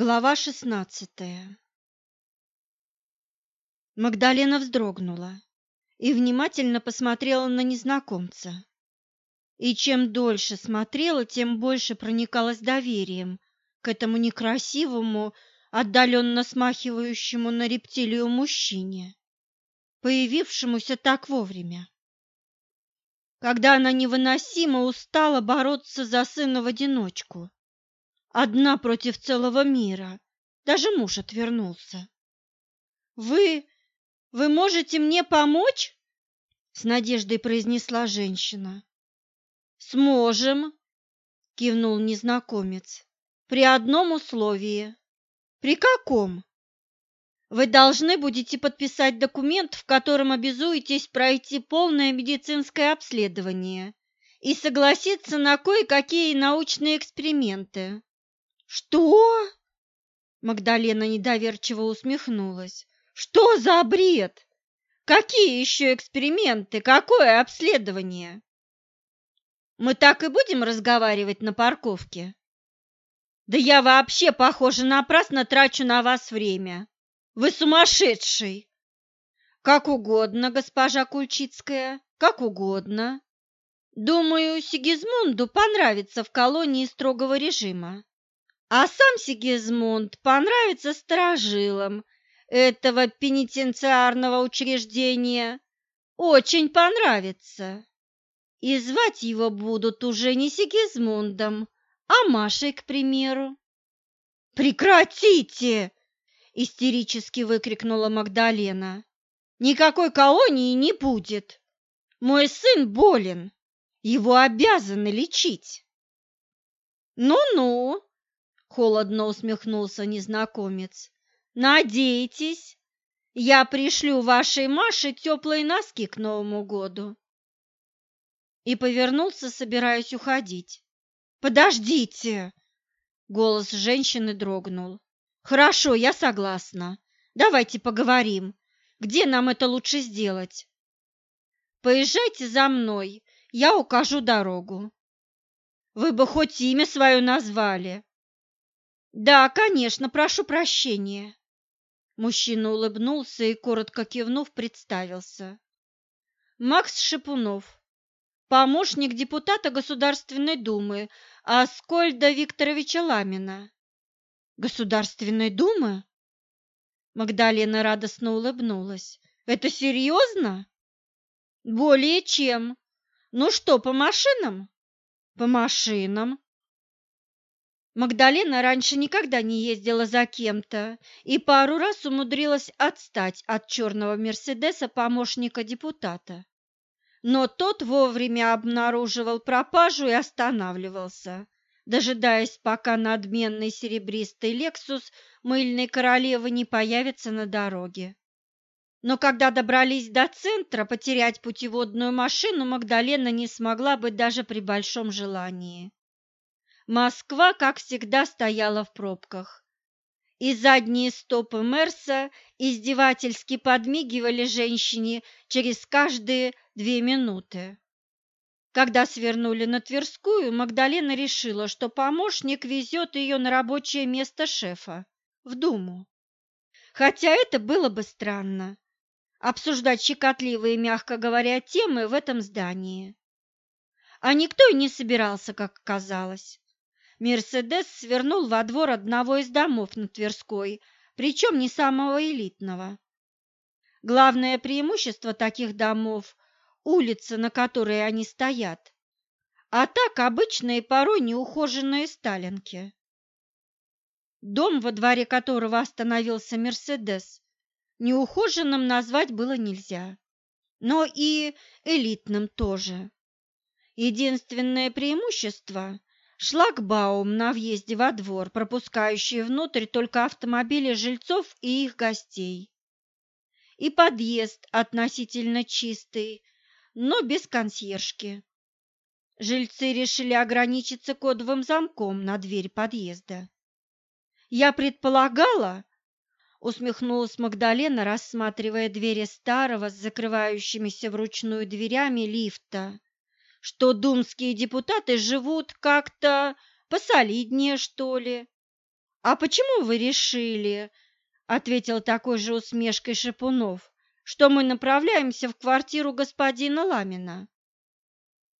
Глава шестнадцатая Магдалена вздрогнула и внимательно посмотрела на незнакомца. И чем дольше смотрела, тем больше проникалась доверием к этому некрасивому, отдаленно смахивающему на рептилию мужчине, появившемуся так вовремя. Когда она невыносимо устала бороться за сына в одиночку, Одна против целого мира. Даже муж отвернулся. «Вы... вы можете мне помочь?» С надеждой произнесла женщина. «Сможем», — кивнул незнакомец, — «при одном условии». «При каком?» «Вы должны будете подписать документ, в котором обязуетесь пройти полное медицинское обследование и согласиться на кое-какие научные эксперименты. «Что?» Магдалена недоверчиво усмехнулась. «Что за бред? Какие еще эксперименты? Какое обследование?» «Мы так и будем разговаривать на парковке?» «Да я вообще, похоже, напрасно трачу на вас время. Вы сумасшедший!» «Как угодно, госпожа Кульчицкая, как угодно. Думаю, Сигизмунду понравится в колонии строгого режима. А сам Сигизмунд понравится сторожилам этого пенитенциарного учреждения. Очень понравится. И звать его будут уже не Сигизмундом, а Машей, к примеру. «Прекратите!» – истерически выкрикнула Магдалена. «Никакой колонии не будет. Мой сын болен. Его обязаны лечить». «Ну-ну», Холодно усмехнулся незнакомец. Надеетесь, я пришлю вашей Маше теплые носки к Новому году? И повернулся, собираясь уходить. Подождите! Голос женщины дрогнул. Хорошо, я согласна. Давайте поговорим. Где нам это лучше сделать? Поезжайте за мной, я укажу дорогу. Вы бы хоть имя свое назвали. Да, конечно, прошу прощения. Мужчина улыбнулся и, коротко кивнув, представился. Макс Шипунов, помощник депутата Государственной Думы Аскольда Викторовича Ламина. Государственной Думы? Магдалена радостно улыбнулась. Это серьезно? Более чем. Ну что, по машинам? По машинам, Магдалена раньше никогда не ездила за кем-то и пару раз умудрилась отстать от черного Мерседеса помощника депутата. Но тот вовремя обнаруживал пропажу и останавливался, дожидаясь, пока надменный серебристый «Лексус» мыльной королевы не появится на дороге. Но когда добрались до центра, потерять путеводную машину Магдалена не смогла бы даже при большом желании. Москва, как всегда, стояла в пробках. И задние стопы Мерса издевательски подмигивали женщине через каждые две минуты. Когда свернули на Тверскую, Магдалена решила, что помощник везет ее на рабочее место шефа, в Думу. Хотя это было бы странно – обсуждать щекотливые, мягко говоря, темы в этом здании. А никто и не собирался, как оказалось. Мерседес свернул во двор одного из домов на Тверской, причем не самого элитного. Главное преимущество таких домов – улица, на которой они стоят, а так обычные порой неухоженные сталинки. Дом, во дворе которого остановился Мерседес, неухоженным назвать было нельзя, но и элитным тоже. Единственное преимущество Шлагбаум на въезде во двор, пропускающий внутрь только автомобили жильцов и их гостей. И подъезд относительно чистый, но без консьержки. Жильцы решили ограничиться кодовым замком на дверь подъезда. «Я предполагала», — усмехнулась Магдалена, рассматривая двери старого с закрывающимися вручную дверями лифта, что думские депутаты живут как-то посолиднее, что ли. А почему вы решили, ответил такой же усмешкой Шипунов, что мы направляемся в квартиру господина Ламина?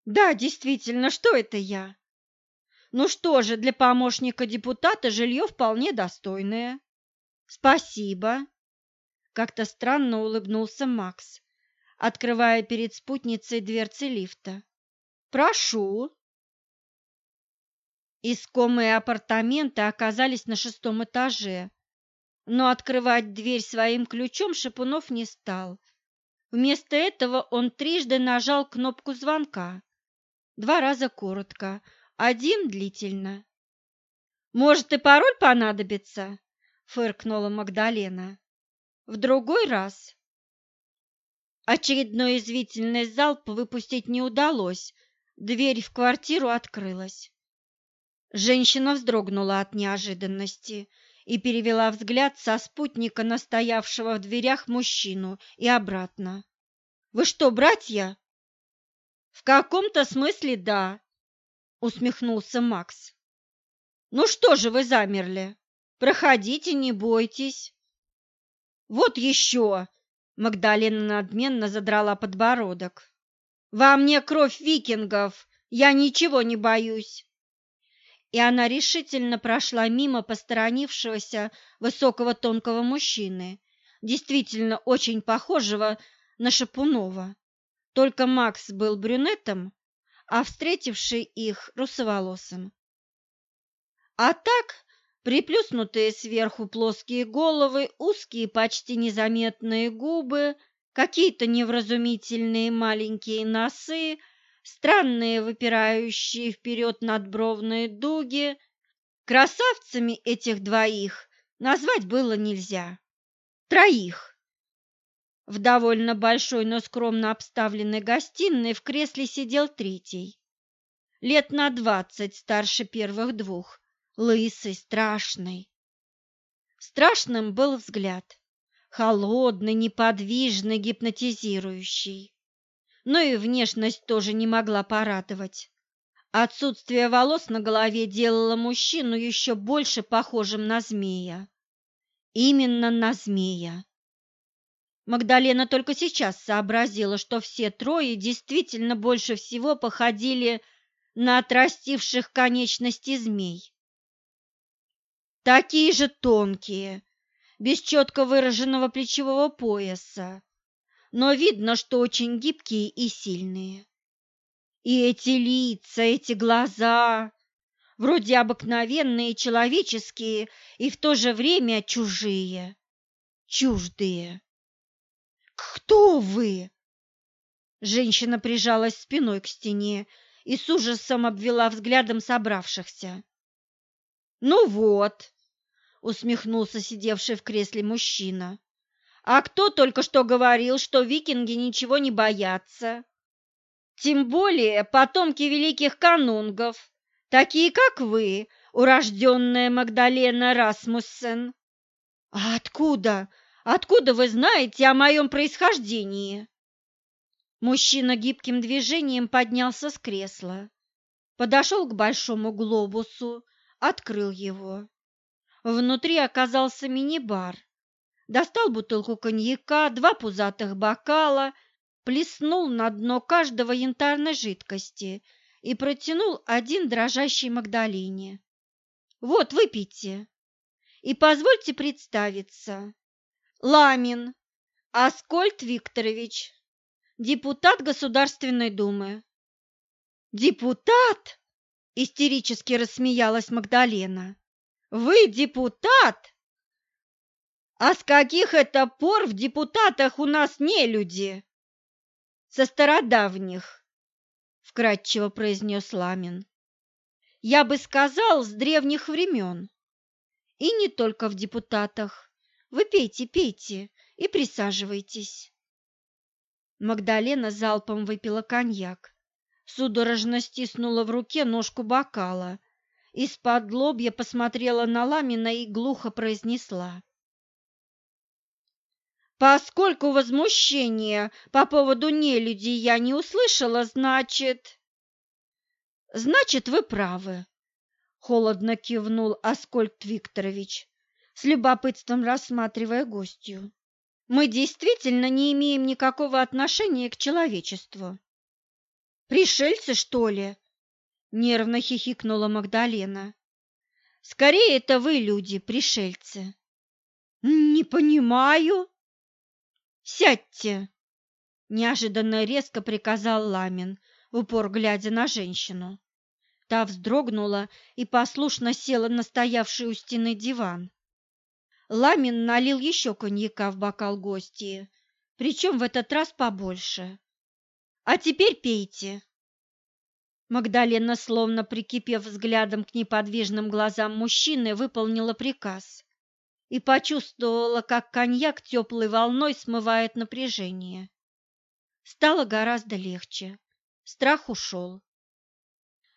Да, действительно, что это я? Ну что же, для помощника депутата жилье вполне достойное. Спасибо. Как-то странно улыбнулся Макс, открывая перед спутницей дверцы лифта. Прошу. Искомые апартаменты оказались на шестом этаже, но открывать дверь своим ключом Шипунов не стал. Вместо этого он трижды нажал кнопку звонка. Два раза коротко, один длительно. «Может, и пароль понадобится?» — фыркнула Магдалена. «В другой раз». Очередной извительный залп выпустить не удалось, дверь в квартиру открылась. Женщина вздрогнула от неожиданности и перевела взгляд со спутника на стоявшего в дверях мужчину и обратно. «Вы что, братья?» «В каком-то смысле да», — усмехнулся Макс. «Ну что же вы замерли? Проходите, не бойтесь». «Вот еще!» — Магдалена надменно задрала подбородок. «Во мне кровь викингов, я ничего не боюсь». И она решительно прошла мимо посторонившегося высокого тонкого мужчины, действительно очень похожего на Шапунова. Только Макс был брюнетом, а встретивший их русоволосым. А так, приплюснутые сверху плоские головы, узкие почти незаметные губы, какие-то невразумительные маленькие носы, странные выпирающие вперед надбровные дуги. Красавцами этих двоих назвать было нельзя. Троих. В довольно большой, но скромно обставленной гостиной в кресле сидел третий. Лет на двадцать старше первых двух, лысый, страшный. Страшным был взгляд, холодный, неподвижный, гипнотизирующий. Но и внешность тоже не могла порадовать. Отсутствие волос на голове делало мужчину еще больше похожим на змея. Именно на змея. Магдалена только сейчас сообразила, что все трое действительно больше всего походили на отрастивших конечности змей. Такие же тонкие, без четко выраженного плечевого пояса, но видно, что очень гибкие и сильные. И эти лица, эти глаза, вроде обыкновенные, человеческие и в то же время чужие, чуждые. «Кто вы?» Женщина прижалась спиной к стене и с ужасом обвела взглядом собравшихся. «Ну вот», — усмехнулся сидевший в кресле мужчина, «а кто только что говорил, что викинги ничего не боятся? Тем более потомки великих канунгов, такие как вы, урожденная Магдалена Расмуссен». «А откуда?» Откуда вы знаете о моем происхождении?» Мужчина гибким движением поднялся с кресла, подошел к большому глобусу, открыл его. Внутри оказался мини-бар. Достал бутылку коньяка, два пузатых бокала, плеснул на дно каждого янтарной жидкости и протянул один дрожащий Магдалине. «Вот, выпейте. И позвольте представиться. Ламин Аскольд Викторович, депутат Государственной Думы. Депутат? Истерически рассмеялась Магдалена. Вы депутат? А с каких это пор в депутатах у нас не люди? Со стародавних, вкратчиво произнес Ламин. Я бы сказал, с древних времен. И не только в депутатах. Вы пейте, пейте и присаживайтесь. Магдалена залпом выпила коньяк, судорожно стиснула в руке ножку бокала, из-под лобья посмотрела на Ламина и глухо произнесла. «Поскольку возмущения по поводу нелюдей я не услышала, значит...» «Значит, вы правы. Холодно кивнул Аскольд Викторович, с любопытством рассматривая гостью. Мы действительно не имеем никакого отношения к человечеству. Пришельцы, что ли? Нервно хихикнула Магдалена. Скорее, это вы, люди, пришельцы. Не понимаю. Сядьте, неожиданно резко приказал Ламин, упор глядя на женщину. Та вздрогнула и послушно села на стоявший у стены диван. Ламин налил еще коньяка в бокал гостьи, причем в этот раз побольше. «А теперь пейте!» Магдалена, словно прикипев взглядом к неподвижным глазам мужчины, выполнила приказ и почувствовала, как коньяк теплой волной смывает напряжение. Стало гораздо легче, страх ушел.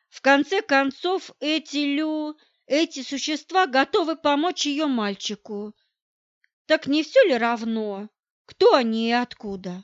В конце концов, эти лю... эти существа готовы помочь ее мальчику. Так не все ли равно, кто они и откуда?